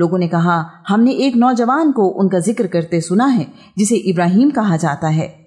लोगों ने कहा, हमने एक नौजवान को उनका ज़िक्र करते सुना है, जिसे इब्राहिम कहा जाता है।